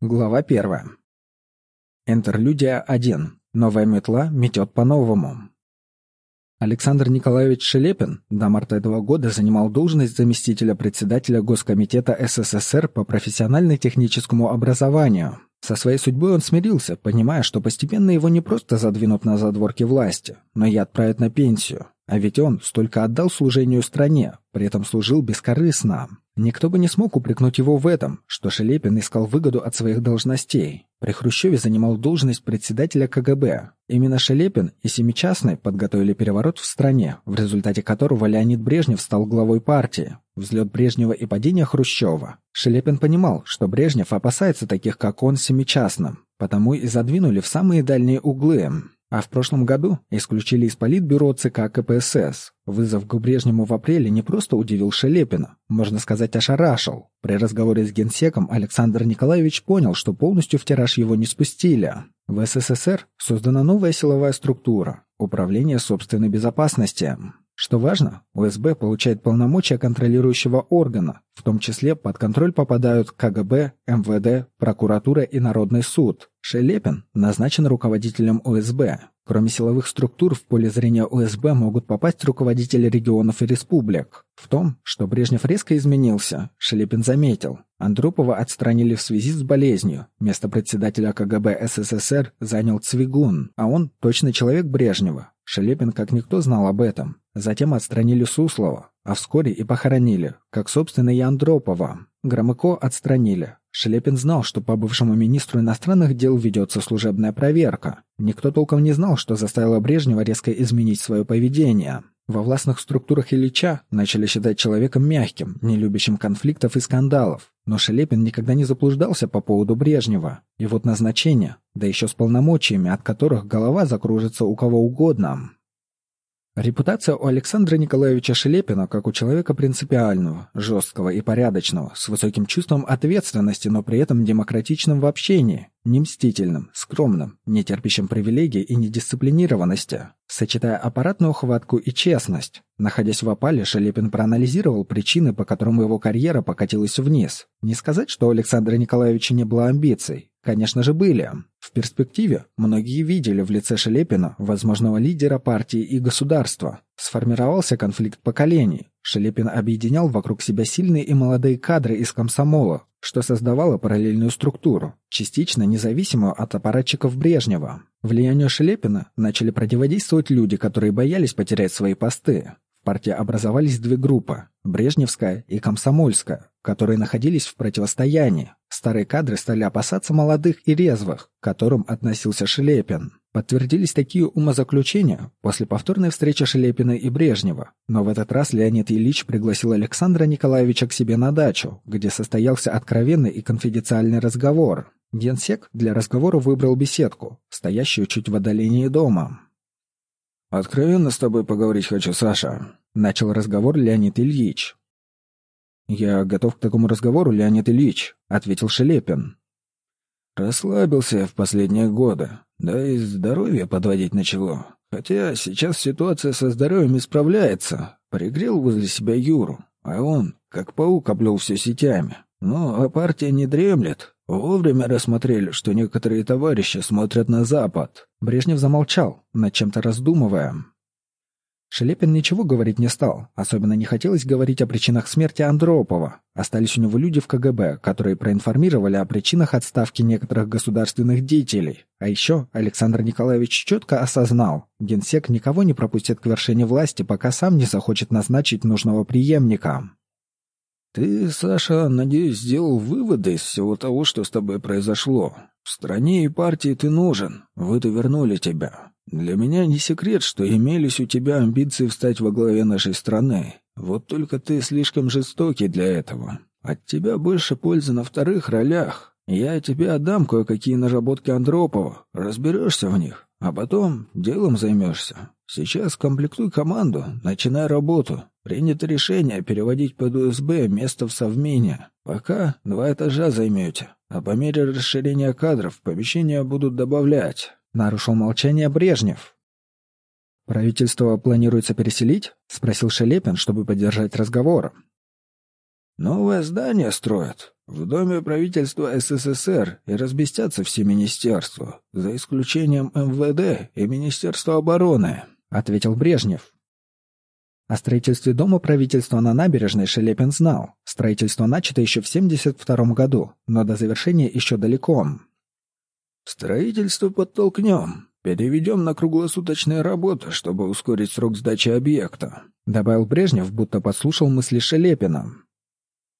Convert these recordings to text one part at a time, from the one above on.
Глава первая. Интерлюдия 1. Новая метла метет по-новому. Александр Николаевич Шелепин до марта этого года занимал должность заместителя председателя Госкомитета СССР по профессионально-техническому образованию. Со своей судьбой он смирился, понимая, что постепенно его не просто задвинут на задворки власти, но и отправят на пенсию. А ведь он столько отдал служению стране, при этом служил бескорыстно. Никто бы не смог упрекнуть его в этом, что Шелепин искал выгоду от своих должностей. При Хрущеве занимал должность председателя КГБ. Именно Шелепин и Семичастный подготовили переворот в стране, в результате которого Леонид Брежнев стал главой партии. Взлет Брежнева и падение Хрущева. Шелепин понимал, что Брежнев опасается таких, как он, Семичастным, потому и задвинули в самые дальние углы. А в прошлом году исключили из политбюро ЦК КПСС. Вызов к Брежневу в апреле не просто удивил Шелепина, можно сказать, ошарашил. При разговоре с генсеком Александр Николаевич понял, что полностью в тираж его не спустили. В СССР создана новая силовая структура – Управление собственной безопасности. Что важно, УСБ получает полномочия контролирующего органа, в том числе под контроль попадают КГБ, МВД, прокуратура и Народный суд. Шелепин назначен руководителем УСБ. Кроме силовых структур, в поле зрения УСБ могут попасть руководители регионов и республик. В том, что Брежнев резко изменился, Шелепин заметил. Андропова отстранили в связи с болезнью. Место председателя КГБ СССР занял Цвигун, а он точно человек Брежнева. Шелепин как никто знал об этом. Затем отстранили Суслова, а вскоре и похоронили, как, собственно, и Андропова. Громыко отстранили. Шелепин знал, что по бывшему министру иностранных дел ведется служебная проверка. Никто толком не знал, что заставило Брежнева резко изменить свое поведение. Во властных структурах Ильича начали считать человеком мягким, не любящим конфликтов и скандалов. Но Шелепин никогда не заблуждался по поводу Брежнева. И вот назначение, да еще с полномочиями, от которых голова закружится у кого угодно. Репутация у Александра Николаевича Шелепина как у человека принципиального, жесткого и порядочного, с высоким чувством ответственности, но при этом демократичным в общении, не мстительным, скромным, не терпящим привилегий и недисциплинированности, сочетая аппаратную хватку и честность. Находясь в опале, Шелепин проанализировал причины, по которым его карьера покатилась вниз. Не сказать, что у Александра Николаевича не было амбиций. Конечно же, были. В перспективе многие видели в лице Шелепина возможного лидера партии и государства. Сформировался конфликт поколений. Шелепин объединял вокруг себя сильные и молодые кадры из комсомола, что создавало параллельную структуру, частично независимую от аппаратчиков Брежнева. Влиянию Шелепина начали противодействовать люди, которые боялись потерять свои посты. Партии образовались две группы – Брежневская и Комсомольская, которые находились в противостоянии. Старые кадры стали опасаться молодых и резвых, к которым относился Шелепин. Подтвердились такие умозаключения после повторной встречи Шелепина и Брежнева. Но в этот раз Леонид Ильич пригласил Александра Николаевича к себе на дачу, где состоялся откровенный и конфиденциальный разговор. Генсек для разговора выбрал беседку, стоящую чуть в отдалении дома. «Откровенно с тобой поговорить хочу, Саша», — начал разговор Леонид Ильич. «Я готов к такому разговору, Леонид Ильич», — ответил Шелепин. «Расслабился в последние годы, да и здоровье подводить начало. Хотя сейчас ситуация со здоровьем исправляется. Пригрел возле себя Юру, а он, как паук, облел все сетями. Но а партия не дремлет. Вовремя рассмотрели, что некоторые товарищи смотрят на Запад. Брежнев замолчал, над чем-то раздумывая. Шелепин ничего говорить не стал. Особенно не хотелось говорить о причинах смерти Андропова. Остались у него люди в КГБ, которые проинформировали о причинах отставки некоторых государственных деятелей. А еще Александр Николаевич четко осознал, генсек никого не пропустит к вершине власти, пока сам не захочет назначить нужного преемника. «Ты, Саша, надеюсь, сделал выводы из всего того, что с тобой произошло. В стране и партии ты нужен. Вы-то вернули тебя. Для меня не секрет, что имелись у тебя амбиции встать во главе нашей страны. Вот только ты слишком жестокий для этого. От тебя больше пользы на вторых ролях. Я тебе отдам кое-какие наработки Андропова. Разберешься в них, а потом делом займешься. Сейчас комплектуй команду, начинай работу. Принято решение переводить под УСБ место в Совмине. Пока два этажа займете, а по мере расширения кадров помещения будут добавлять. Нарушил молчание Брежнев. «Правительство планируется переселить?» — спросил Шелепин, чтобы поддержать разговор. «Новое здание строят. в Доме правительства СССР и разместятся все министерства, за исключением МВД и Министерства обороны», — ответил Брежнев. О строительстве дома правительства на набережной Шелепин знал. Строительство начато еще в 72 году, но до завершения еще далеко. «Строительство подтолкнем. Переведем на круглосуточные работы, чтобы ускорить срок сдачи объекта», добавил Брежнев, будто подслушал мысли Шелепина.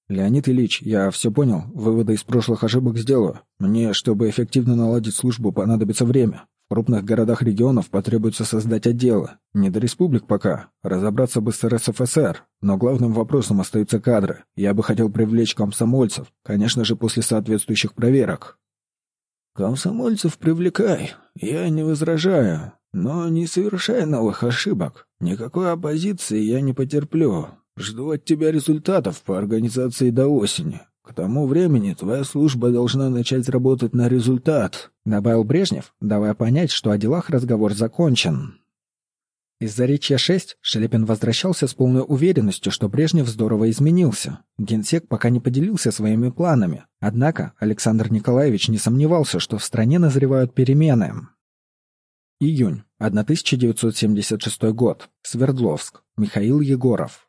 «Леонид Ильич, я все понял. Выводы из прошлых ошибок сделаю. Мне, чтобы эффективно наладить службу, понадобится время. В крупных городах регионов потребуется создать отделы. Не до республик пока. Разобраться бы с РСФСР. Но главным вопросом остаются кадры. Я бы хотел привлечь комсомольцев. Конечно же, после соответствующих проверок. Комсомольцев привлекай. Я не возражаю. Но не совершай новых ошибок. Никакой оппозиции я не потерплю. Жду от тебя результатов по организации до осени. К тому времени твоя служба должна начать работать на результат», — добавил Брежнев, давая понять, что о делах разговор закончен. Из-за речи 6 Шелепин возвращался с полной уверенностью, что Брежнев здорово изменился. Генсек пока не поделился своими планами. Однако Александр Николаевич не сомневался, что в стране назревают перемены. Июнь, 1976 год. Свердловск. Михаил Егоров.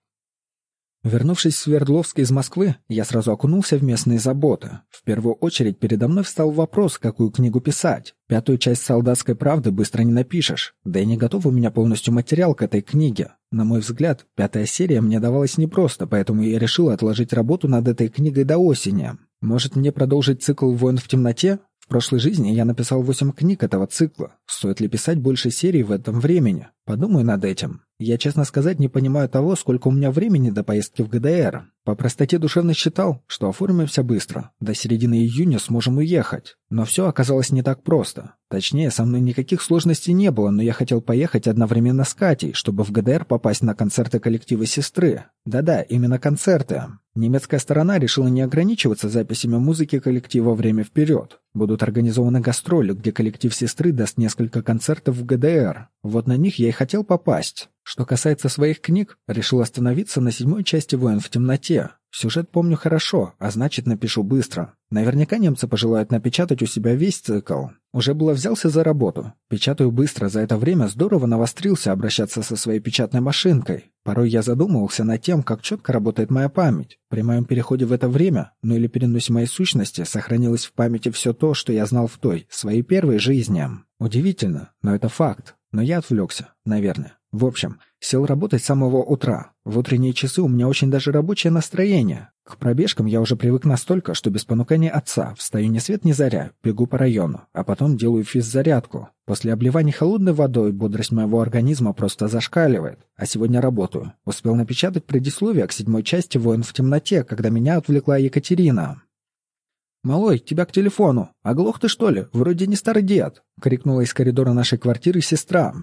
Вернувшись в Свердловск из Москвы, я сразу окунулся в местные заботы. В первую очередь передо мной встал вопрос, какую книгу писать. Пятую часть «Солдатской правды» быстро не напишешь. Да и не готов у меня полностью материал к этой книге. На мой взгляд, пятая серия мне давалась непросто, поэтому я решил отложить работу над этой книгой до осени. Может, мне продолжить цикл «Воин в темноте»? В прошлой жизни я написал восемь книг этого цикла. Стоит ли писать больше серий в этом времени? Подумаю над этим. Я, честно сказать, не понимаю того, сколько у меня времени до поездки в ГДР. По простоте душевно считал, что оформимся быстро. До середины июня сможем уехать. Но все оказалось не так просто. Точнее, со мной никаких сложностей не было, но я хотел поехать одновременно с Катей, чтобы в ГДР попасть на концерты коллектива сестры. Да-да, именно концерты. Немецкая сторона решила не ограничиваться записями музыки коллектива «Время вперед». Будут организованы гастроли, где коллектив сестры даст несколько концертов в ГДР. Вот на них я и хотел попасть. Что касается своих книг, решил остановиться на седьмой части «Воин в темноте». Сюжет помню хорошо, а значит напишу быстро. Наверняка немцы пожелают напечатать у себя весь цикл. Уже было взялся за работу. Печатаю быстро, за это время здорово навострился обращаться со своей печатной машинкой. Порой я задумывался над тем, как четко работает моя память. При моем переходе в это время, ну или переносе моей сущности, сохранилось в памяти все то, что я знал в той, своей первой жизни. Удивительно, но это факт. Но я отвлекся, наверное. В общем, сел работать с самого утра. В утренние часы у меня очень даже рабочее настроение. К пробежкам я уже привык настолько, что без понукания отца встаю ни свет ни заря, бегу по району, а потом делаю физзарядку. После обливания холодной водой бодрость моего организма просто зашкаливает. А сегодня работаю. Успел напечатать предисловие к седьмой части «Воин в темноте», когда меня отвлекла Екатерина. «Малой, тебя к телефону. Оглох ты, что ли? Вроде не старый дед!» — крикнула из коридора нашей квартиры сестра.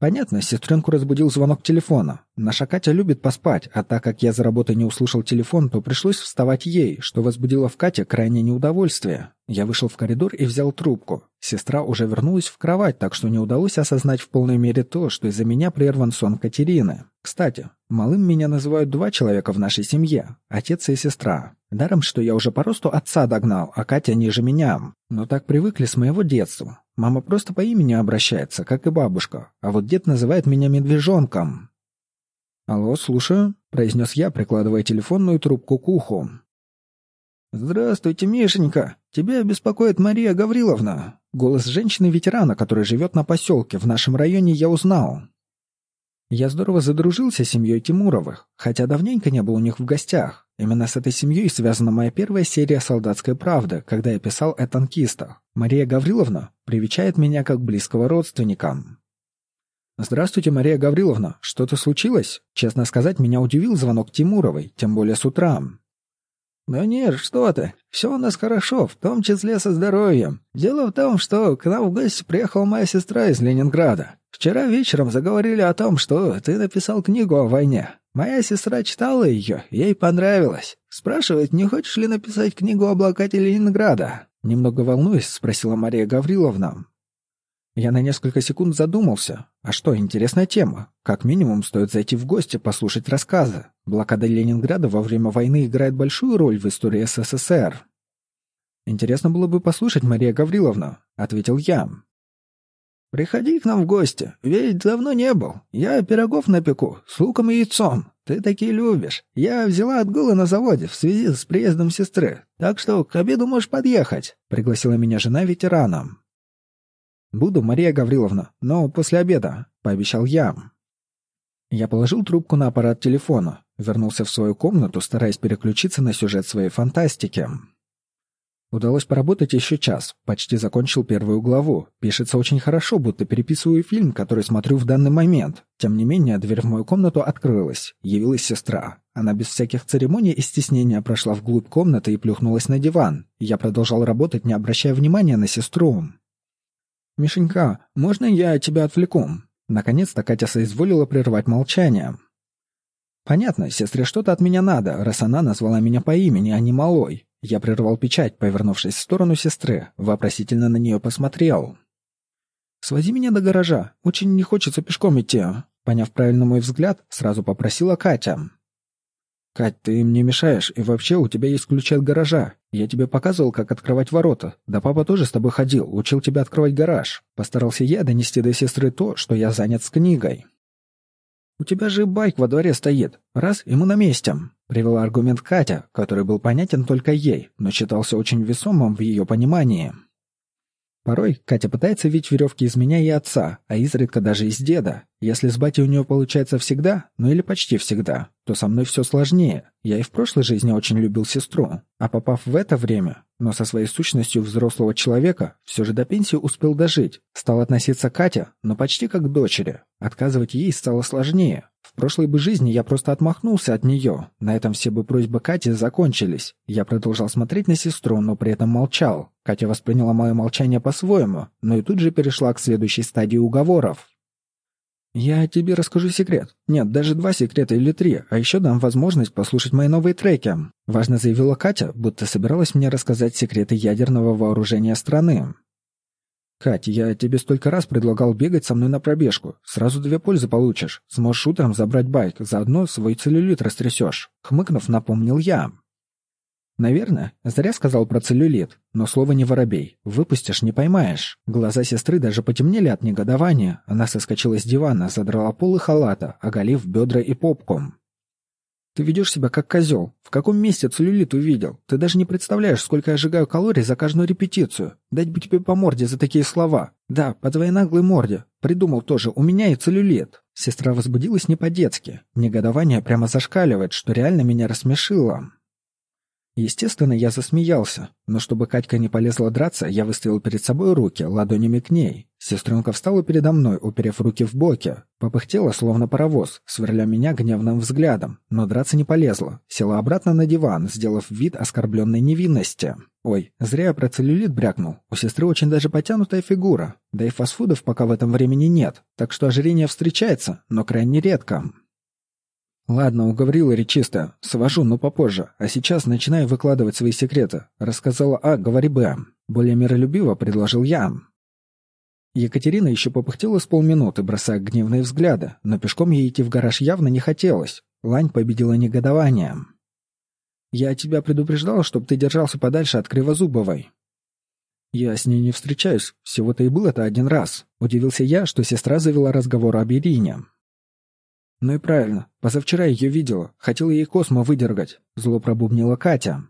Понятно, сестренку разбудил звонок телефона. Наша Катя любит поспать, а так как я за работой не услышал телефон, то пришлось вставать ей, что возбудило в Кате крайнее неудовольствие. Я вышел в коридор и взял трубку. Сестра уже вернулась в кровать, так что не удалось осознать в полной мере то, что из-за меня прерван сон Катерины. Кстати, малым меня называют два человека в нашей семье – отец и сестра. Даром, что я уже по росту отца догнал, а Катя ниже меня. Но так привыкли с моего детства. Мама просто по имени обращается, как и бабушка, а вот дед называет меня медвежонком. «Алло, слушаю», — произнес я, прикладывая телефонную трубку к уху. «Здравствуйте, Мишенька. Тебя беспокоит Мария Гавриловна». Голос женщины-ветерана, которая живет на поселке, в нашем районе, я узнал. Я здорово задружился с семьей Тимуровых, хотя давненько не был у них в гостях. Именно с этой семьей связана моя первая серия «Солдатской правды», когда я писал о танкистах. Мария Гавриловна привечает меня как близкого родственника. «Здравствуйте, Мария Гавриловна. Что-то случилось?» Честно сказать, меня удивил звонок Тимуровой, тем более с утра. «Да нет, что ты. Все у нас хорошо, в том числе со здоровьем. Дело в том, что к нам в гости приехала моя сестра из Ленинграда. Вчера вечером заговорили о том, что ты написал книгу о войне. Моя сестра читала ее, ей понравилось. Спрашивает, не хочешь ли написать книгу о блокаде Ленинграда?» Немного волнуясь, спросила Мария Гавриловна. Я на несколько секунд задумался. А что, интересная тема. Как минимум, стоит зайти в гости, послушать рассказы. Блокада Ленинграда во время войны играет большую роль в истории СССР. «Интересно было бы послушать, Мария Гавриловна», — ответил я. «Приходи к нам в гости, ведь давно не был. Я пирогов напеку, с луком и яйцом. Ты такие любишь. Я взяла отгулы на заводе в связи с приездом сестры, так что к обеду можешь подъехать», — пригласила меня жена ветераном. «Буду, Мария Гавриловна, но после обеда», — пообещал я. Я положил трубку на аппарат телефона, вернулся в свою комнату, стараясь переключиться на сюжет своей фантастики. Удалось поработать еще час, почти закончил первую главу. Пишется очень хорошо, будто переписываю фильм, который смотрю в данный момент. Тем не менее, дверь в мою комнату открылась. Явилась сестра. Она без всяких церемоний и стеснения прошла вглубь комнаты и плюхнулась на диван. Я продолжал работать, не обращая внимания на сестру. «Мишенька, можно я тебя отвлеку?» Наконец-то Катя соизволила прервать молчание. «Понятно, сестре что-то от меня надо, раз она назвала меня по имени, а не малой». Я прервал печать, повернувшись в сторону сестры, вопросительно на нее посмотрел. «Свози меня до гаража, очень не хочется пешком идти». Поняв правильно мой взгляд, сразу попросила Катя. «Кать, ты мне мешаешь, и вообще у тебя есть ключи от гаража. Я тебе показывал, как открывать ворота. Да папа тоже с тобой ходил, учил тебя открывать гараж. Постарался я донести до сестры то, что я занят с книгой». «У тебя же байк во дворе стоит. Раз, и мы на месте», — привела аргумент Катя, который был понятен только ей, но считался очень весомым в ее понимании. Порой Катя пытается видеть веревки из меня и отца, а изредка даже из деда. Если с батей у нее получается всегда, ну или почти всегда, то со мной все сложнее. Я и в прошлой жизни очень любил сестру, а попав в это время, но со своей сущностью взрослого человека, все же до пенсии успел дожить. Стал относиться к Кате, но почти как к дочери. Отказывать ей стало сложнее. В прошлой бы жизни я просто отмахнулся от нее. На этом все бы просьбы Кати закончились. Я продолжал смотреть на сестру, но при этом молчал. Катя восприняла мое молчание по-своему, но и тут же перешла к следующей стадии уговоров. «Я тебе расскажу секрет. Нет, даже два секрета или три, а еще дам возможность послушать мои новые треки», — важно заявила Катя, будто собиралась мне рассказать секреты ядерного вооружения страны. «Кать, я тебе столько раз предлагал бегать со мной на пробежку. Сразу две пользы получишь. Сможешь утром забрать байк, заодно свой целлюлит растрясешь», — хмыкнув, напомнил я. Наверное, зря сказал про целлюлит, но слово не воробей. Выпустишь, не поймаешь. Глаза сестры даже потемнели от негодования. Она соскочила с дивана, задрала полы халата, оголив бедра и попку. Ты ведешь себя как козел. В каком месте целлюлит увидел? Ты даже не представляешь, сколько я сжигаю калорий за каждую репетицию. Дать бы тебе по морде за такие слова. Да, по твоей наглой морде. Придумал тоже, у меня и целлюлит. Сестра возбудилась не по-детски. Негодование прямо зашкаливает, что реально меня рассмешило. Естественно, я засмеялся, но чтобы Катька не полезла драться, я выставил перед собой руки, ладонями к ней. Сестренка встала передо мной, уперев руки в боки. Попыхтела, словно паровоз, сверля меня гневным взглядом, но драться не полезла. Села обратно на диван, сделав вид оскорбленной невинности. Ой, зря я про целлюлит брякнул. У сестры очень даже потянутая фигура. Да и фастфудов пока в этом времени нет, так что ожирение встречается, но крайне редко. «Ладно, уговорила речисто. Свожу, но попозже. А сейчас начинаю выкладывать свои секреты. Рассказала А, говори Б. Более миролюбиво предложил я». Екатерина еще попыхтела с полминуты, бросая гневные взгляды, но пешком ей идти в гараж явно не хотелось. Лань победила негодование. «Я тебя предупреждал, чтобы ты держался подальше от Кривозубовой». «Я с ней не встречаюсь. Всего-то и было это один раз». Удивился я, что сестра завела разговор об Ирине. «Ну и правильно. Позавчера ее видела. Хотела ей космо выдергать», — зло пробубнила Катя.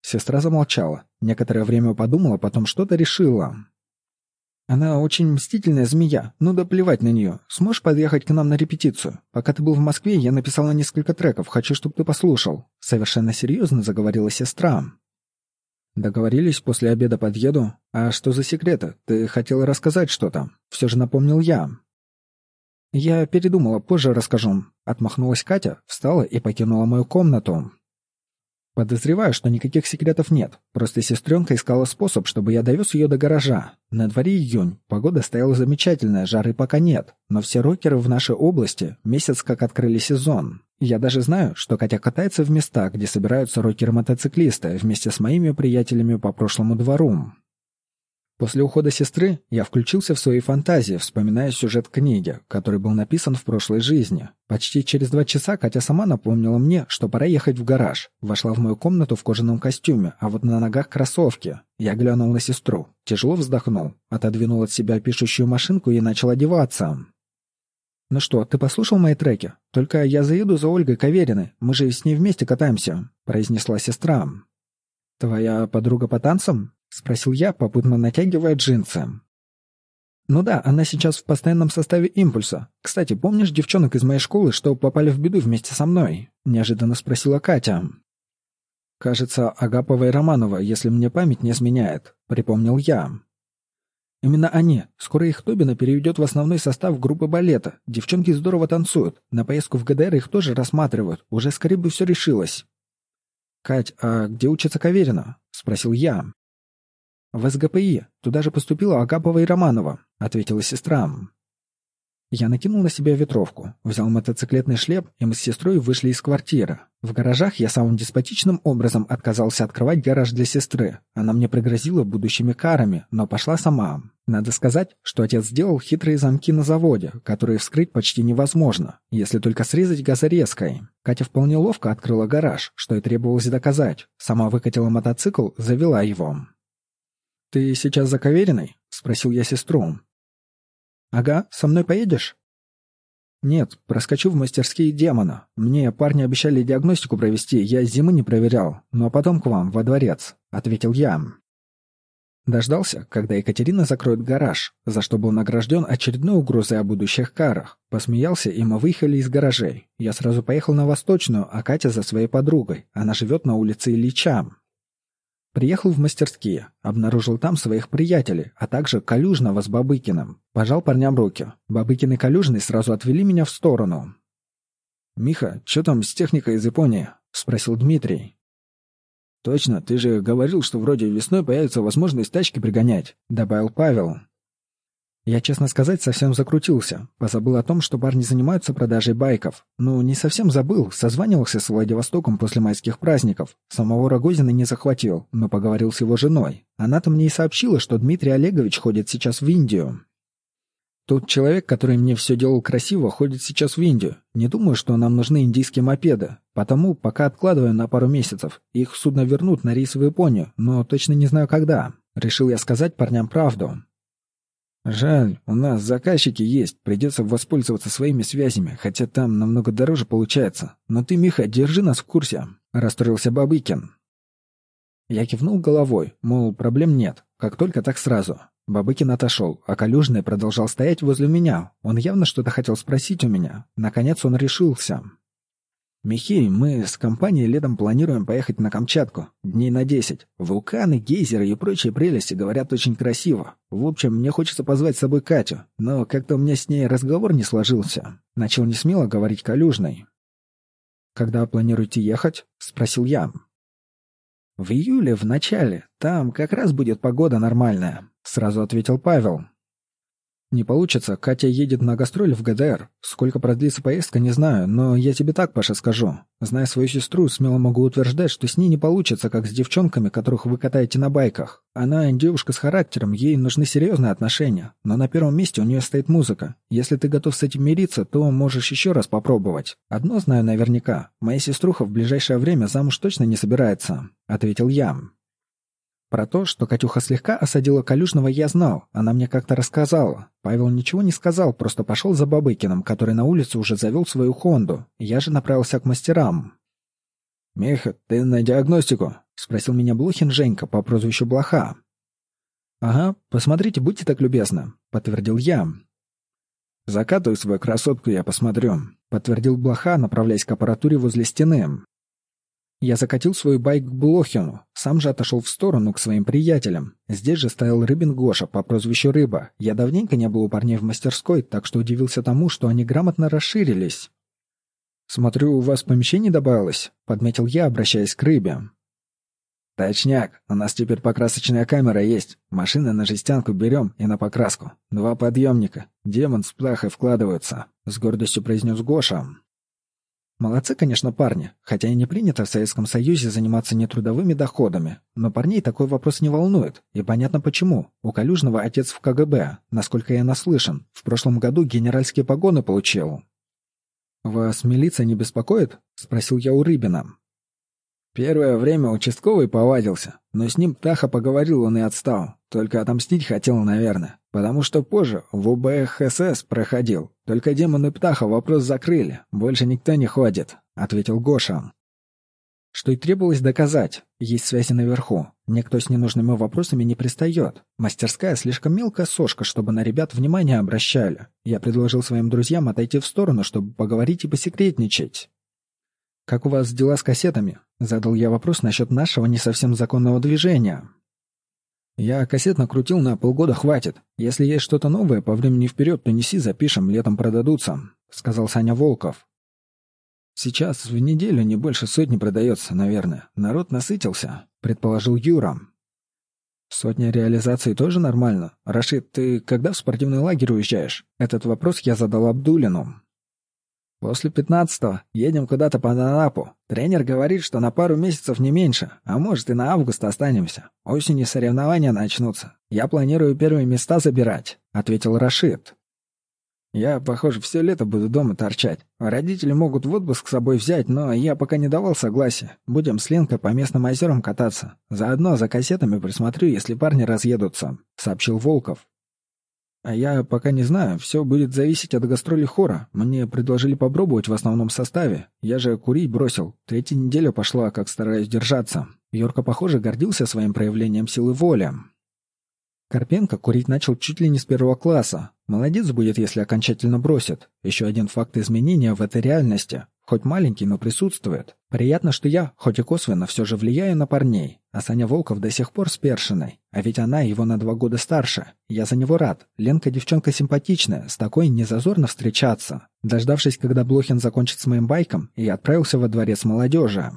Сестра замолчала. Некоторое время подумала, потом что-то решила. «Она очень мстительная змея. Ну да плевать на нее. Сможешь подъехать к нам на репетицию? Пока ты был в Москве, я написала несколько треков. Хочу, чтобы ты послушал». Совершенно серьезно заговорила сестра. «Договорились, после обеда подъеду. А что за секреты? Ты хотела рассказать что-то?» Все же напомнил я. «Я передумала, позже расскажу», — отмахнулась Катя, встала и покинула мою комнату. Подозреваю, что никаких секретов нет, просто сестренка искала способ, чтобы я довез ее до гаража. На дворе июнь, погода стояла замечательная, жары пока нет, но все рокеры в нашей области месяц как открыли сезон. Я даже знаю, что Катя катается в местах, где собираются рокеры-мотоциклисты вместе с моими приятелями по прошлому двору. После ухода сестры я включился в свои фантазии, вспоминая сюжет книги, который был написан в прошлой жизни. Почти через два часа Катя сама напомнила мне, что пора ехать в гараж. Вошла в мою комнату в кожаном костюме, а вот на ногах кроссовки. Я глянул на сестру, тяжело вздохнул, отодвинул от себя пишущую машинку и начал одеваться. «Ну что, ты послушал мои треки? Только я заеду за Ольгой Кавериной, мы же с ней вместе катаемся», — произнесла сестра. «Твоя подруга по танцам?» — спросил я, попутно натягивая джинсы. «Ну да, она сейчас в постоянном составе импульса. Кстати, помнишь девчонок из моей школы, что попали в беду вместе со мной?» — неожиданно спросила Катя. «Кажется, Агапова и Романова, если мне память не изменяет», — припомнил я. «Именно они. Скоро их Тобина переведет в основной состав группы балета. Девчонки здорово танцуют. На поездку в ГДР их тоже рассматривают. Уже скорее бы все решилось». «Кать, а где учится Каверина?» — спросил я. «В СГПИ. Туда же поступила Агапова и Романова», — ответила сестра. Я накинул на себя ветровку, взял мотоциклетный шлеп, и мы с сестрой вышли из квартиры. В гаражах я самым деспотичным образом отказался открывать гараж для сестры. Она мне пригрозила будущими карами, но пошла сама. Надо сказать, что отец сделал хитрые замки на заводе, которые вскрыть почти невозможно, если только срезать газорезкой. Катя вполне ловко открыла гараж, что и требовалось доказать. Сама выкатила мотоцикл, завела его. «Ты сейчас за Кавериной?» — спросил я сестру. «Ага, со мной поедешь?» «Нет, проскочу в мастерские демона. Мне парни обещали диагностику провести, я зимы не проверял. Ну а потом к вам, во дворец», — ответил я. Дождался, когда Екатерина закроет гараж, за что был награжден очередной угрозой о будущих карах. Посмеялся, и мы выехали из гаражей. Я сразу поехал на Восточную, а Катя за своей подругой. Она живет на улице Ильича. Приехал в мастерские, обнаружил там своих приятелей, а также Калюжного с Бабыкиным. Пожал парням руки. Бабыкин и Калюжный сразу отвели меня в сторону. «Миха, что там с техникой из Японии?» — спросил Дмитрий. «Точно, ты же говорил, что вроде весной появится возможность тачки пригонять», — добавил Павел. Я, честно сказать, совсем закрутился. Позабыл о том, что парни занимаются продажей байков. Ну, не совсем забыл, созванивался с Владивостоком после майских праздников. Самого Рогозина не захватил, но поговорил с его женой. Она-то мне и сообщила, что Дмитрий Олегович ходит сейчас в Индию. Тот человек, который мне все делал красиво, ходит сейчас в Индию. Не думаю, что нам нужны индийские мопеды. Потому пока откладываю на пару месяцев. Их судно вернут на рейс в Японию, но точно не знаю когда. Решил я сказать парням правду. «Жаль, у нас заказчики есть, придется воспользоваться своими связями, хотя там намного дороже получается. Но ты, Миха, держи нас в курсе», — расстроился Бабыкин. Я кивнул головой, мол, проблем нет, как только так сразу. Бабыкин отошел, а Калюжный продолжал стоять возле меня. Он явно что-то хотел спросить у меня. Наконец он решился. «Михей, мы с компанией летом планируем поехать на Камчатку. Дней на десять. Вулканы, гейзеры и прочие прелести говорят очень красиво. В общем, мне хочется позвать с собой Катю, но как-то у меня с ней разговор не сложился». Начал несмело говорить Калюжный. «Когда планируете ехать?» — спросил я. «В июле, в начале. Там как раз будет погода нормальная», — сразу ответил Павел. «Не получится. Катя едет на гастроли в ГДР. Сколько продлится поездка, не знаю, но я тебе так, Паша, скажу. Зная свою сестру, смело могу утверждать, что с ней не получится, как с девчонками, которых вы катаете на байках. Она девушка с характером, ей нужны серьезные отношения. Но на первом месте у нее стоит музыка. Если ты готов с этим мириться, то можешь еще раз попробовать. Одно знаю наверняка. Моя сеструха в ближайшее время замуж точно не собирается», — ответил я. Про то, что Катюха слегка осадила Калюжного, я знал. Она мне как-то рассказала. Павел ничего не сказал, просто пошел за Бабыкиным, который на улице уже завел свою Хонду. Я же направился к мастерам. «Миха, ты на диагностику?» — спросил меня Блохин Женька по прозвищу Блоха. «Ага, посмотрите, будьте так любезны», — подтвердил я. «Закатывай свою красотку, я посмотрю», — подтвердил Блоха, направляясь к аппаратуре возле стены. Я закатил свой байк к Блохину, сам же отошел в сторону к своим приятелям. Здесь же стоял Рыбин Гоша по прозвищу Рыба. Я давненько не был у парней в мастерской, так что удивился тому, что они грамотно расширились. «Смотрю, у вас помещений добавилось», — подметил я, обращаясь к Рыбе. «Точняк, у нас теперь покрасочная камера есть. Машины на жестянку берем и на покраску. Два подъемника. Демон с плахой вкладываются», — с гордостью произнес Гоша. Молодцы, конечно, парни, хотя и не принято в Советском Союзе заниматься нетрудовыми доходами. Но парней такой вопрос не волнует, и понятно почему. У Калюжного отец в КГБ, насколько я наслышан. В прошлом году генеральские погоны получил. «Вас милиция не беспокоит?» — спросил я у Рыбина. Первое время участковый повадился, но с ним Птаха поговорил, он и отстал. Только отомстить хотел, наверное. Потому что позже в УБХСС проходил. Только демон и Птаха вопрос закрыли. Больше никто не ходит», — ответил Гоша. Что и требовалось доказать. Есть связи наверху. Никто с ненужными вопросами не пристает. Мастерская слишком мелкая сошка, чтобы на ребят внимание обращали. Я предложил своим друзьям отойти в сторону, чтобы поговорить и посекретничать. «Как у вас дела с кассетами?» Задал я вопрос насчет нашего не совсем законного движения. «Я кассет накрутил на полгода, хватит. Если есть что-то новое, по времени вперед, то неси, запишем, летом продадутся», — сказал Саня Волков. «Сейчас в неделю не больше сотни продается, наверное. Народ насытился», — предположил Юра. «Сотня реализаций тоже нормально. Рашид, ты когда в спортивный лагерь уезжаешь?» Этот вопрос я задал Абдулину. «После пятнадцатого едем куда-то по Анапу. Тренер говорит, что на пару месяцев не меньше, а может и на август останемся. Осенью соревнования начнутся. Я планирую первые места забирать», — ответил Рашид. «Я, похоже, все лето буду дома торчать. Родители могут в отпуск с собой взять, но я пока не давал согласия. Будем с Ленкой по местным озерам кататься. Заодно за кассетами присмотрю, если парни разъедутся», — сообщил Волков. А я пока не знаю, все будет зависеть от гастроли хора. Мне предложили попробовать в основном составе. Я же курить бросил. Третья неделя пошла, как стараюсь держаться. Йорка, похоже, гордился своим проявлением силы воли. Карпенко курить начал чуть ли не с первого класса. Молодец будет, если окончательно бросит. Еще один факт изменения в этой реальности. Хоть маленький, но присутствует. Приятно, что я, хоть и косвенно, все же влияю на парней. А Саня Волков до сих пор с першиной. А ведь она его на два года старше. Я за него рад. Ленка девчонка симпатичная, с такой незазорно встречаться. Дождавшись, когда Блохин закончит с моим байком, я отправился во дворец молодежи.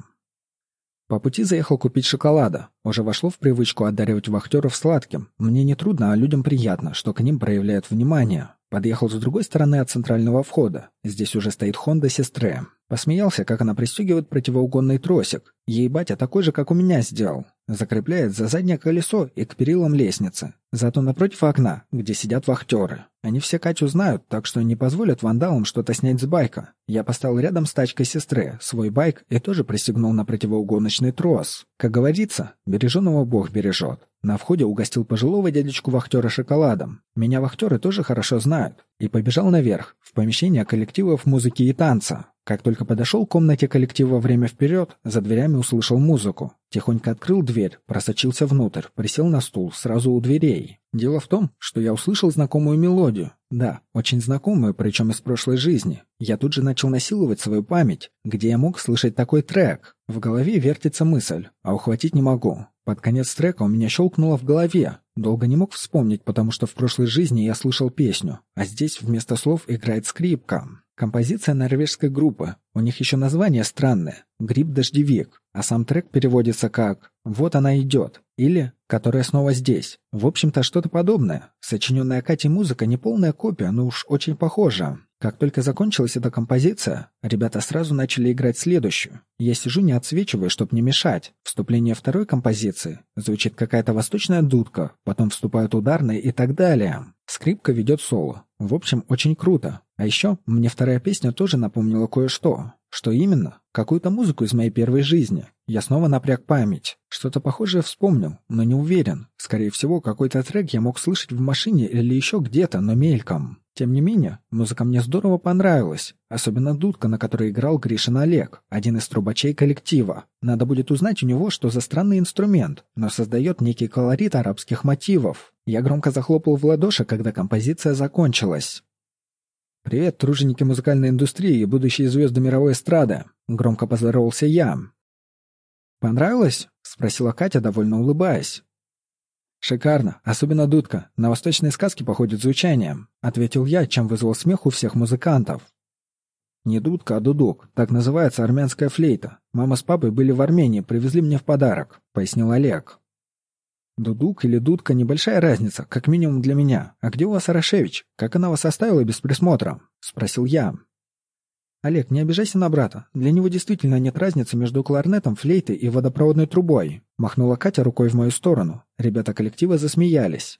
По пути заехал купить шоколада. Уже вошло в привычку одаривать вахтеров сладким. Мне не трудно, а людям приятно, что к ним проявляют внимание. Подъехал с другой стороны от центрального входа. Здесь уже стоит Хонда сестры. Посмеялся, как она пристегивает противоугонный тросик. Ей батя такой же, как у меня сделал. Закрепляет за заднее колесо и к перилам лестницы. Зато напротив окна, где сидят вахтеры. Они все Катю знают, так что не позволят вандалам что-то снять с байка. Я поставил рядом с тачкой сестры свой байк и тоже пристегнул на противоугоночный трос. Как говорится, береженого Бог бережет. На входе угостил пожилого дядечку-вахтера шоколадом. Меня вахтеры тоже хорошо знают. И побежал наверх, в помещение коллективов музыки и танца. Как только подошел к комнате коллектива «Время вперед», за дверями услышал музыку. Тихонько открыл дверь, просочился внутрь, присел на стул, сразу у дверей. Дело в том, что я услышал знакомую мелодию. Да, очень знакомую, причем из прошлой жизни. Я тут же начал насиловать свою память, где я мог слышать такой трек. В голове вертится мысль, а ухватить не могу. Под конец трека у меня щелкнуло в голове. Долго не мог вспомнить, потому что в прошлой жизни я слышал песню, а здесь вместо слов играет скрипка. Композиция норвежской группы. У них еще название странное. «Гриб-дождевик». А сам трек переводится как «Вот она идет» или «Которая снова здесь». В общем-то, что-то подобное. Сочиненная Катей музыка не полная копия, но уж очень похожа. Как только закончилась эта композиция, ребята сразу начали играть следующую. Я сижу не отсвечивая, чтобы не мешать. Вступление второй композиции. Звучит какая-то восточная дудка, потом вступают ударные и так далее. Скрипка ведет соло. В общем, очень круто. А еще мне вторая песня тоже напомнила кое-что. Что именно? Какую-то музыку из моей первой жизни. Я снова напряг память. Что-то похожее вспомнил, но не уверен. Скорее всего, какой-то трек я мог слышать в машине или еще где-то, но мельком. Тем не менее, музыка мне здорово понравилась. Особенно дудка, на которой играл Гришин Олег, один из трубачей коллектива. Надо будет узнать у него, что за странный инструмент, но создает некий колорит арабских мотивов. Я громко захлопал в ладоши, когда композиция закончилась. «Привет, труженики музыкальной индустрии и будущие звезды мировой эстрады!» — громко поздоровался я. «Понравилось?» — спросила Катя, довольно улыбаясь. «Шикарно, особенно дудка. На восточной сказке походит звучание», — ответил я, чем вызвал смех у всех музыкантов. «Не дудка, а дудук. Так называется армянская флейта. Мама с папой были в Армении, привезли мне в подарок», — пояснил Олег. Дудук или дудка — небольшая разница, как минимум для меня. А где у вас Арашевич? Как она вас оставила без присмотра? Спросил я. Олег, не обижайся на брата. Для него действительно нет разницы между кларнетом, флейтой и водопроводной трубой. Махнула Катя рукой в мою сторону. Ребята коллектива засмеялись.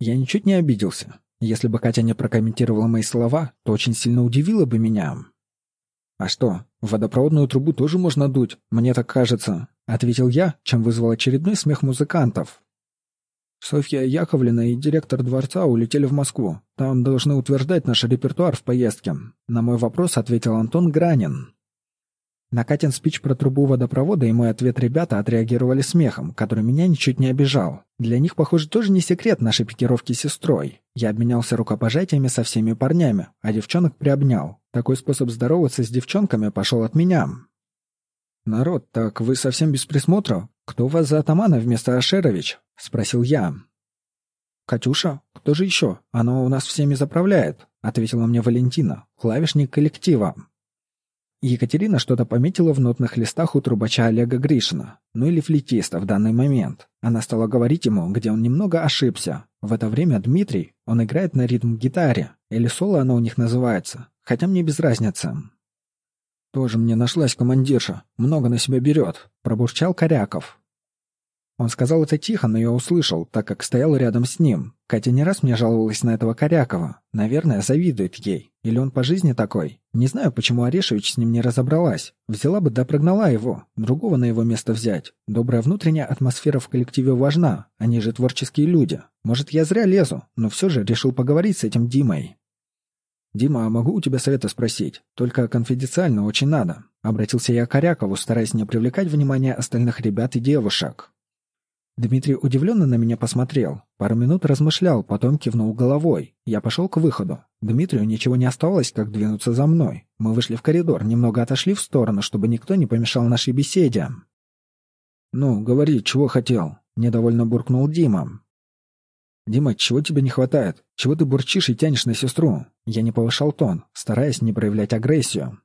Я ничуть не обиделся. Если бы Катя не прокомментировала мои слова, то очень сильно удивила бы меня. «А что, водопроводную трубу тоже можно дуть, мне так кажется», — ответил я, чем вызвал очередной смех музыкантов. Софья Яковлевна и директор дворца улетели в Москву. Там должны утверждать наш репертуар в поездке. На мой вопрос ответил Антон Гранин. На Катин спич про трубу водопровода и мой ответ ребята отреагировали смехом, который меня ничуть не обижал. Для них, похоже, тоже не секрет нашей пикировки с сестрой. Я обменялся рукопожатиями со всеми парнями, а девчонок приобнял. Такой способ здороваться с девчонками пошел от меня. «Народ, так вы совсем без присмотра? Кто вас за атамана вместо Ашерович?» — спросил я. «Катюша? Кто же еще? Она у нас всеми заправляет», — ответила мне Валентина, клавишник коллектива. Екатерина что-то пометила в нотных листах у трубача Олега Гришина, ну или флетиста в данный момент. Она стала говорить ему, где он немного ошибся. В это время Дмитрий, он играет на ритм-гитаре, или соло оно у них называется, хотя мне без разницы. «Тоже мне нашлась командирша, много на себя берет», — пробурчал Коряков. Он сказал это тихо, но я услышал, так как стоял рядом с ним. Катя не раз мне жаловалась на этого Корякова. Наверное, завидует ей. Или он по жизни такой. Не знаю, почему Орешевич с ним не разобралась. Взяла бы да прогнала его. Другого на его место взять. Добрая внутренняя атмосфера в коллективе важна. Они же творческие люди. Может, я зря лезу, но все же решил поговорить с этим Димой. «Дима, а могу у тебя совета спросить? Только конфиденциально очень надо». Обратился я к Корякову, стараясь не привлекать внимание остальных ребят и девушек. Дмитрий удивленно на меня посмотрел. Пару минут размышлял, потом кивнул головой. Я пошел к выходу. Дмитрию ничего не оставалось, как двинуться за мной. Мы вышли в коридор, немного отошли в сторону, чтобы никто не помешал нашей беседе. «Ну, говори, чего хотел?» — недовольно буркнул Дима. «Дима, чего тебе не хватает? Чего ты бурчишь и тянешь на сестру?» Я не повышал тон, стараясь не проявлять агрессию.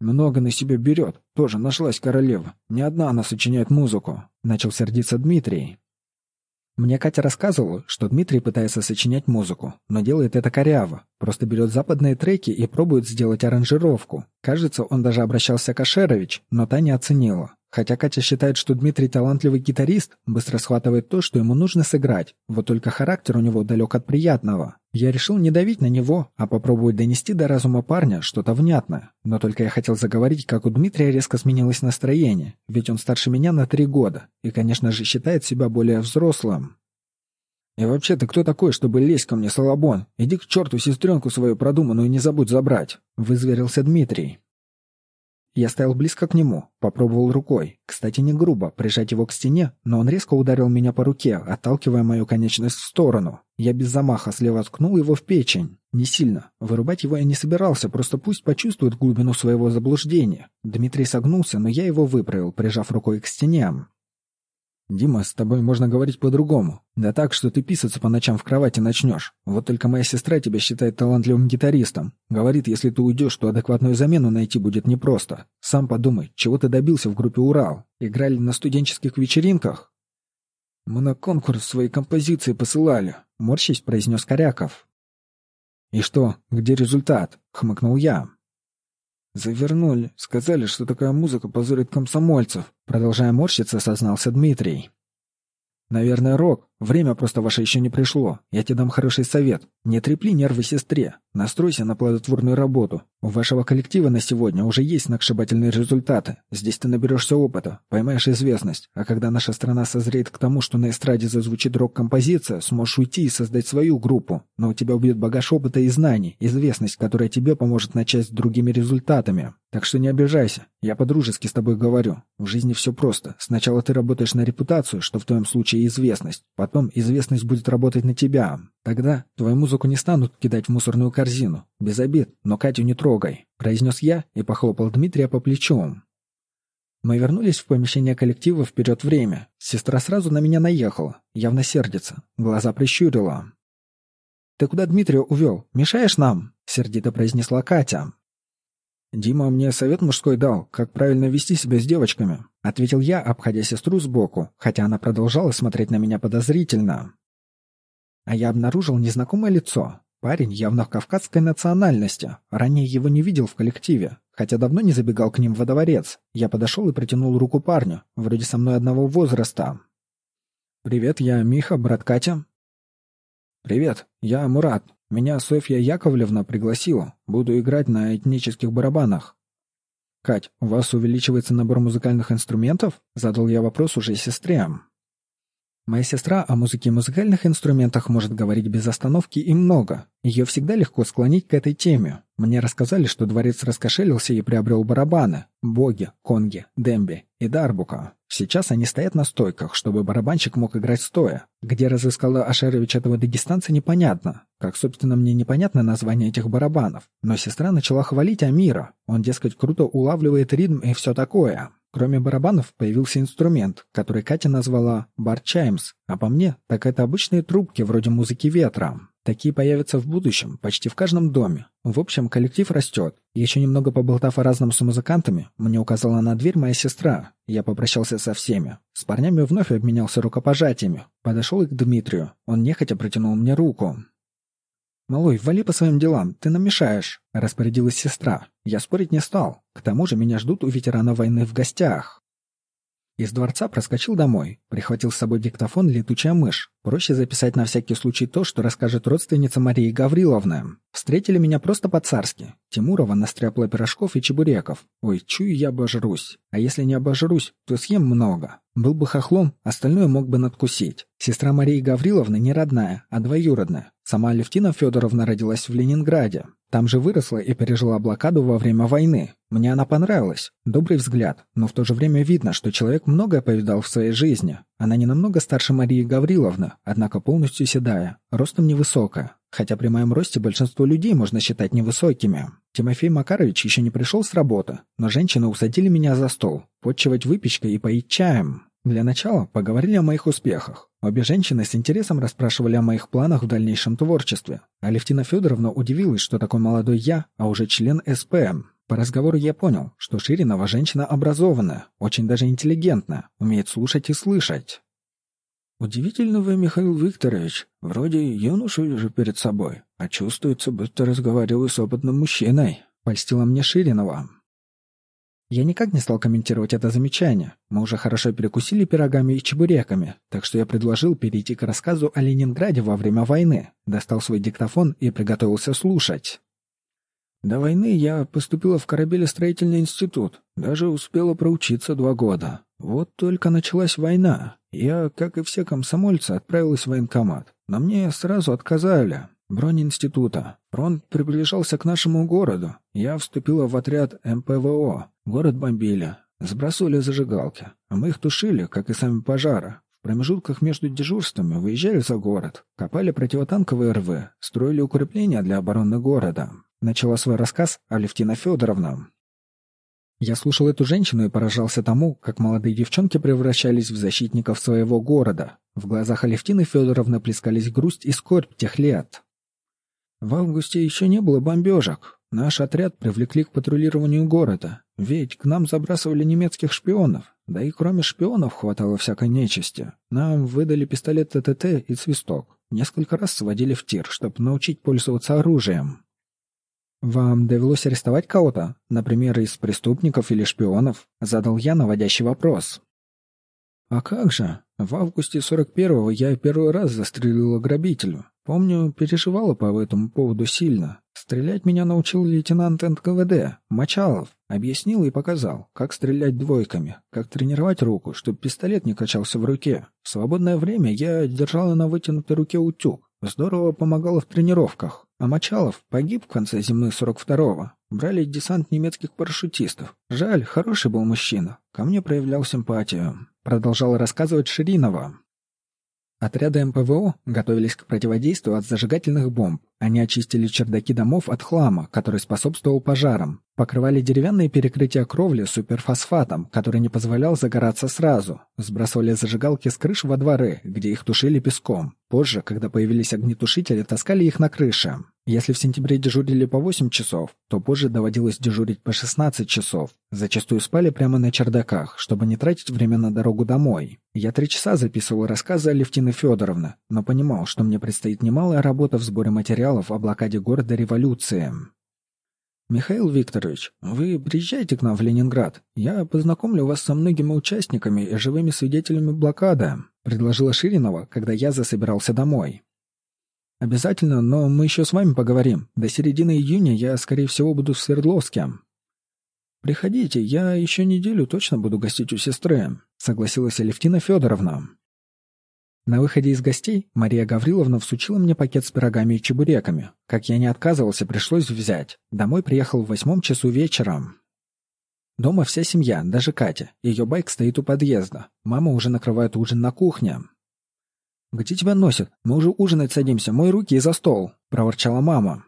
«Много на себя берет. Тоже нашлась королева. Не одна она сочиняет музыку», — начал сердиться Дмитрий. Мне Катя рассказывала, что Дмитрий пытается сочинять музыку, но делает это коряво. Просто берет западные треки и пробует сделать аранжировку. Кажется, он даже обращался к Ашерович, но та не оценила. Хотя Катя считает, что Дмитрий талантливый гитарист, быстро схватывает то, что ему нужно сыграть. Вот только характер у него далек от приятного. Я решил не давить на него, а попробовать донести до разума парня что-то внятное. Но только я хотел заговорить, как у Дмитрия резко сменилось настроение, ведь он старше меня на три года и, конечно же, считает себя более взрослым. «И вообще ты кто такой, чтобы лезть ко мне, Салабон? Иди к черту сестренку свою продуманную не забудь забрать!» — вызверился Дмитрий. Я стоял близко к нему, попробовал рукой, кстати, не грубо, прижать его к стене, но он резко ударил меня по руке, отталкивая мою конечность в сторону. Я без замаха слева ткнул его в печень. Не сильно. Вырубать его я не собирался, просто пусть почувствует глубину своего заблуждения. Дмитрий согнулся, но я его выправил, прижав рукой к стене. «Дима, с тобой можно говорить по-другому. Да так, что ты писаться по ночам в кровати начнешь. Вот только моя сестра тебя считает талантливым гитаристом. Говорит, если ты уйдешь, то адекватную замену найти будет непросто. Сам подумай, чего ты добился в группе «Урал»? Играли на студенческих вечеринках?» «Мы на конкурс свои композиции посылали», — морщись произнес Коряков. «И что, где результат?» — хмыкнул я. «Завернули. Сказали, что такая музыка позорит комсомольцев», — продолжая морщиться, сознался Дмитрий. «Наверное, Рок. Время просто ваше еще не пришло. Я тебе дам хороший совет. Не трепли нервы сестре. Настройся на плодотворную работу. У вашего коллектива на сегодня уже есть сногсшибательные результаты. Здесь ты наберешься опыта, поймаешь известность. А когда наша страна созреет к тому, что на эстраде зазвучит рок-композиция, сможешь уйти и создать свою группу. Но у тебя будет багаж опыта и знаний, известность, которая тебе поможет начать с другими результатами. Так что не обижайся. Я по-дружески с тобой говорю. В жизни все просто. Сначала ты работаешь на репутацию, что в твоем случае известность. Известность будет работать на тебя. Тогда твою музыку не станут кидать в мусорную корзину. Без обид, но Катю не трогай, произнес я и похлопал Дмитрия по плечу. Мы вернулись в помещение коллектива вперед время. Сестра сразу на меня наехала, явно сердится, глаза прищурила. «Ты куда Дмитрия увел? Мешаешь нам?» — сердито произнесла Катя. «Дима мне совет мужской дал, как правильно вести себя с девочками», — ответил я, обходя сестру сбоку, хотя она продолжала смотреть на меня подозрительно. А я обнаружил незнакомое лицо. Парень явно кавказской национальности. Ранее его не видел в коллективе, хотя давно не забегал к ним во дворец. Я подошел и протянул руку парню, вроде со мной одного возраста. «Привет, я Миха, брат Катя». «Привет, я Мурат. Меня Софья Яковлевна пригласила. Буду играть на этнических барабанах». «Кать, у вас увеличивается набор музыкальных инструментов?» Задал я вопрос уже сестре. Моя сестра о музыке и музыкальных инструментах может говорить без остановки и много. Ее всегда легко склонить к этой теме. Мне рассказали, что дворец раскошелился и приобрел барабаны, боги, конги, демби и дарбука. Сейчас они стоят на стойках, чтобы барабанщик мог играть стоя. Где разыскала Ашерович этого дагестанца, непонятно. Как, собственно, мне непонятно название этих барабанов. Но сестра начала хвалить Амира. Он, дескать, круто улавливает ритм и все такое. Кроме барабанов появился инструмент, который Катя назвала «барчаймс», а по мне, так это обычные трубки вроде музыки ветра. Такие появятся в будущем, почти в каждом доме. В общем, коллектив растет. Еще немного поболтав о разном с музыкантами, мне указала на дверь моя сестра. Я попрощался со всеми. С парнями вновь обменялся рукопожатиями. Подошел и к Дмитрию. Он нехотя протянул мне руку. «Малой, вали по своим делам, ты нам мешаешь», — распорядилась сестра. Я спорить не стал. К тому же меня ждут у ветерана войны в гостях. Из дворца проскочил домой, прихватил с собой диктофон «Летучая мышь». Проще записать на всякий случай то, что расскажет родственница Марии Гавриловна. Встретили меня просто по-царски. Тимурова настряпла пирожков и чебуреков. Ой, чую, я обожрусь. А если не обожрусь, то съем много. Был бы хохлом, остальное мог бы надкусить. Сестра Марии Гавриловны не родная, а двоюродная. Сама Алевтина Федоровна родилась в Ленинграде. Там же выросла и пережила блокаду во время войны. Мне она понравилась. Добрый взгляд, но в то же время видно, что человек многое повидал в своей жизни. Она не намного старше Марии Гавриловны, однако полностью седая, ростом невысокая. Хотя при моем росте большинство людей можно считать невысокими. Тимофей Макарович еще не пришел с работы, но женщины усадили меня за стол, подчивать выпечкой и поить чаем. Для начала поговорили о моих успехах. Обе женщины с интересом расспрашивали о моих планах в дальнейшем творчестве. Алевтина Федоровна удивилась, что такой молодой я, а уже член СПМ. По разговору я понял, что Ширинова женщина образованная, очень даже интеллигентная, умеет слушать и слышать. «Удивительно вы, Михаил Викторович. Вроде юношу вижу перед собой, а чувствуется, будто разговариваю с опытным мужчиной», — польстила мне Ширинова. Я никак не стал комментировать это замечание. Мы уже хорошо перекусили пирогами и чебуреками, так что я предложил перейти к рассказу о Ленинграде во время войны. Достал свой диктофон и приготовился слушать. До войны я поступила в корабелестроительный институт. Даже успела проучиться два года. Вот только началась война. Я, как и все комсомольцы, отправилась в военкомат. Но мне сразу отказали. Бронь института. Фронт приближался к нашему городу. Я вступила в отряд МПВО. Город бомбили. Сбрасывали зажигалки. Мы их тушили, как и сами пожары. В промежутках между дежурствами выезжали за город. Копали противотанковые РВ. Строили укрепления для обороны города. Начала свой рассказ Алевтина Федоровна. Я слушал эту женщину и поражался тому, как молодые девчонки превращались в защитников своего города. В глазах Алевтины Федоровны плескались грусть и скорбь тех лет. В августе еще не было бомбежек. Наш отряд привлекли к патрулированию города. Ведь к нам забрасывали немецких шпионов. Да и кроме шпионов хватало всякой нечисти. Нам выдали пистолет ТТТ и свисток. Несколько раз сводили в тир, чтобы научить пользоваться оружием. «Вам довелось арестовать кого-то? Например, из преступников или шпионов?» Задал я наводящий вопрос. «А как же? В августе 41-го я первый раз застрелила грабителю. Помню, переживала по этому поводу сильно. Стрелять меня научил лейтенант НКВД, Мочалов. Объяснил и показал, как стрелять двойками, как тренировать руку, чтобы пистолет не качался в руке. В свободное время я держала на вытянутой руке утюг. Здорово помогало в тренировках. А Мочалов погиб в конце зимы 42-го. Брали десант немецких парашютистов. Жаль, хороший был мужчина. Ко мне проявлял симпатию. Продолжала рассказывать Ширинова. Отряды МПВО готовились к противодействию от зажигательных бомб. Они очистили чердаки домов от хлама, который способствовал пожарам. Покрывали деревянные перекрытия кровли суперфосфатом, который не позволял загораться сразу. Сбрасывали зажигалки с крыш во дворы, где их тушили песком. Позже, когда появились огнетушители, таскали их на крыше. Если в сентябре дежурили по 8 часов, то позже доводилось дежурить по 16 часов. Зачастую спали прямо на чердаках, чтобы не тратить время на дорогу домой. Я три часа записывал рассказы Алевтины Федоровны, но понимал, что мне предстоит немалая работа в сборе материалов о блокаде города революции. «Михаил Викторович, вы приезжайте к нам в Ленинград. Я познакомлю вас со многими участниками и живыми свидетелями блокады», предложила Ширинова, когда я засобирался домой. «Обязательно, но мы еще с вами поговорим. До середины июня я, скорее всего, буду в Свердловске». «Приходите, я еще неделю точно буду гостить у сестры», — согласилась Алевтина Федоровна. На выходе из гостей Мария Гавриловна всучила мне пакет с пирогами и чебуреками. Как я не отказывался, пришлось взять. Домой приехал в восьмом часу вечера. Дома вся семья, даже Катя. Ее байк стоит у подъезда. Мама уже накрывает ужин на кухне. «Где тебя носят? Мы уже ужинать садимся, мой руки и за стол», — проворчала мама.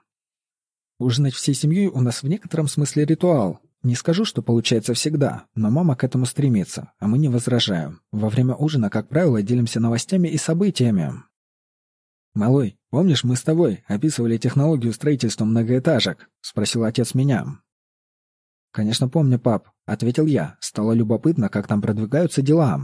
Ужинать всей семьей у нас в некотором смысле ритуал. Не скажу, что получается всегда, но мама к этому стремится, а мы не возражаем. Во время ужина, как правило, делимся новостями и событиями. «Малой, помнишь, мы с тобой описывали технологию строительства многоэтажек?» — спросил отец меня. «Конечно помню, пап», — ответил я. Стало любопытно, как там продвигаются дела.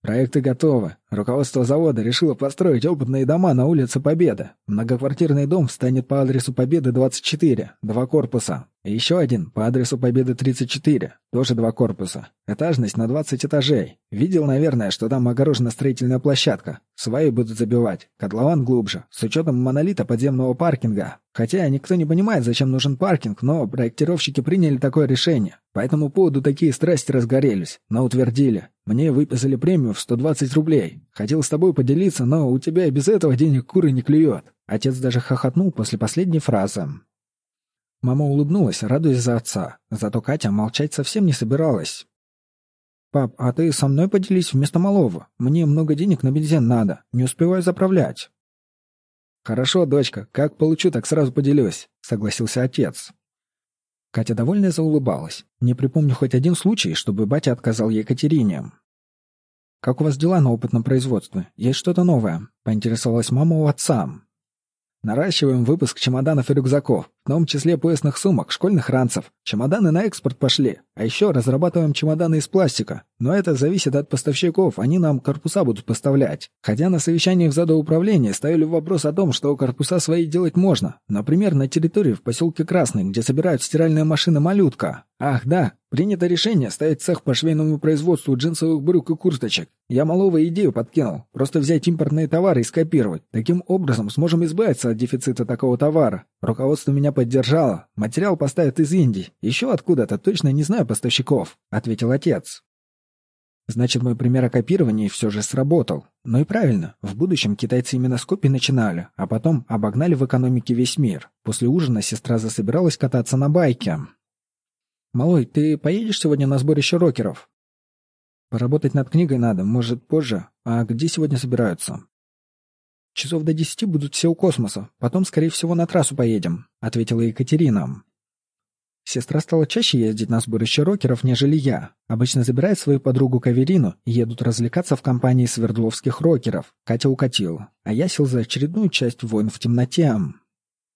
Проекты готовы. Руководство завода решило построить опытные дома на улице Победы. Многоквартирный дом встанет по адресу Победы 24, два корпуса. И еще один по адресу Победы 34, тоже два корпуса. Этажность на 20 этажей. Видел, наверное, что там огорожена строительная площадка. Сваи будут забивать. Котлован глубже, с учетом монолита подземного паркинга. Хотя никто не понимает, зачем нужен паркинг, но проектировщики приняли такое решение. По этому поводу такие страсти разгорелись, но утвердили. Мне выписали премию в 120 рублей. Хотел с тобой поделиться, но у тебя и без этого денег куры не клюет. Отец даже хохотнул после последней фразы. Мама улыбнулась, радуясь за отца. Зато Катя молчать совсем не собиралась. «Пап, а ты со мной поделись вместо малого. Мне много денег на бензин надо. Не успеваю заправлять». «Хорошо, дочка. Как получу, так сразу поделюсь», — согласился отец. Катя довольно заулыбалась. Не припомню хоть один случай, чтобы батя отказал Екатерине. «Как у вас дела на опытном производстве? Есть что-то новое?» — поинтересовалась мама у отца. Наращиваем выпуск чемоданов и рюкзаков, в том числе поясных сумок, школьных ранцев. Чемоданы на экспорт пошли. А еще разрабатываем чемоданы из пластика. Но это зависит от поставщиков, они нам корпуса будут поставлять. Хотя на совещаниях задоуправления ставили вопрос о том, что корпуса свои делать можно. Например, на территории в поселке Красный, где собирают стиральные машины «Малютка». Ах, да, принято решение ставить цех по швейному производству джинсовых брюк и курточек. Я малого идею подкинул. Просто взять импортные товары и скопировать. Таким образом сможем избавиться от дефицита такого товара. Руководство меня поддержало. Материал поставят из Индии. Еще откуда-то, точно не знаю поставщиков», — ответил отец. Значит, мой пример о копировании все же сработал. Но и правильно, в будущем китайцы именно с копий начинали, а потом обогнали в экономике весь мир. После ужина сестра засобиралась кататься на байке. «Малой, ты поедешь сегодня на сборище рокеров?» «Поработать над книгой надо, может, позже. А где сегодня собираются?» «Часов до десяти будут все у космоса. Потом, скорее всего, на трассу поедем», — ответила Екатерина. Сестра стала чаще ездить на сборище рокеров, нежели я. Обычно забирает свою подругу Каверину и едут развлекаться в компании свердловских рокеров. Катя укатила. А я сел за очередную часть «Войн в темноте».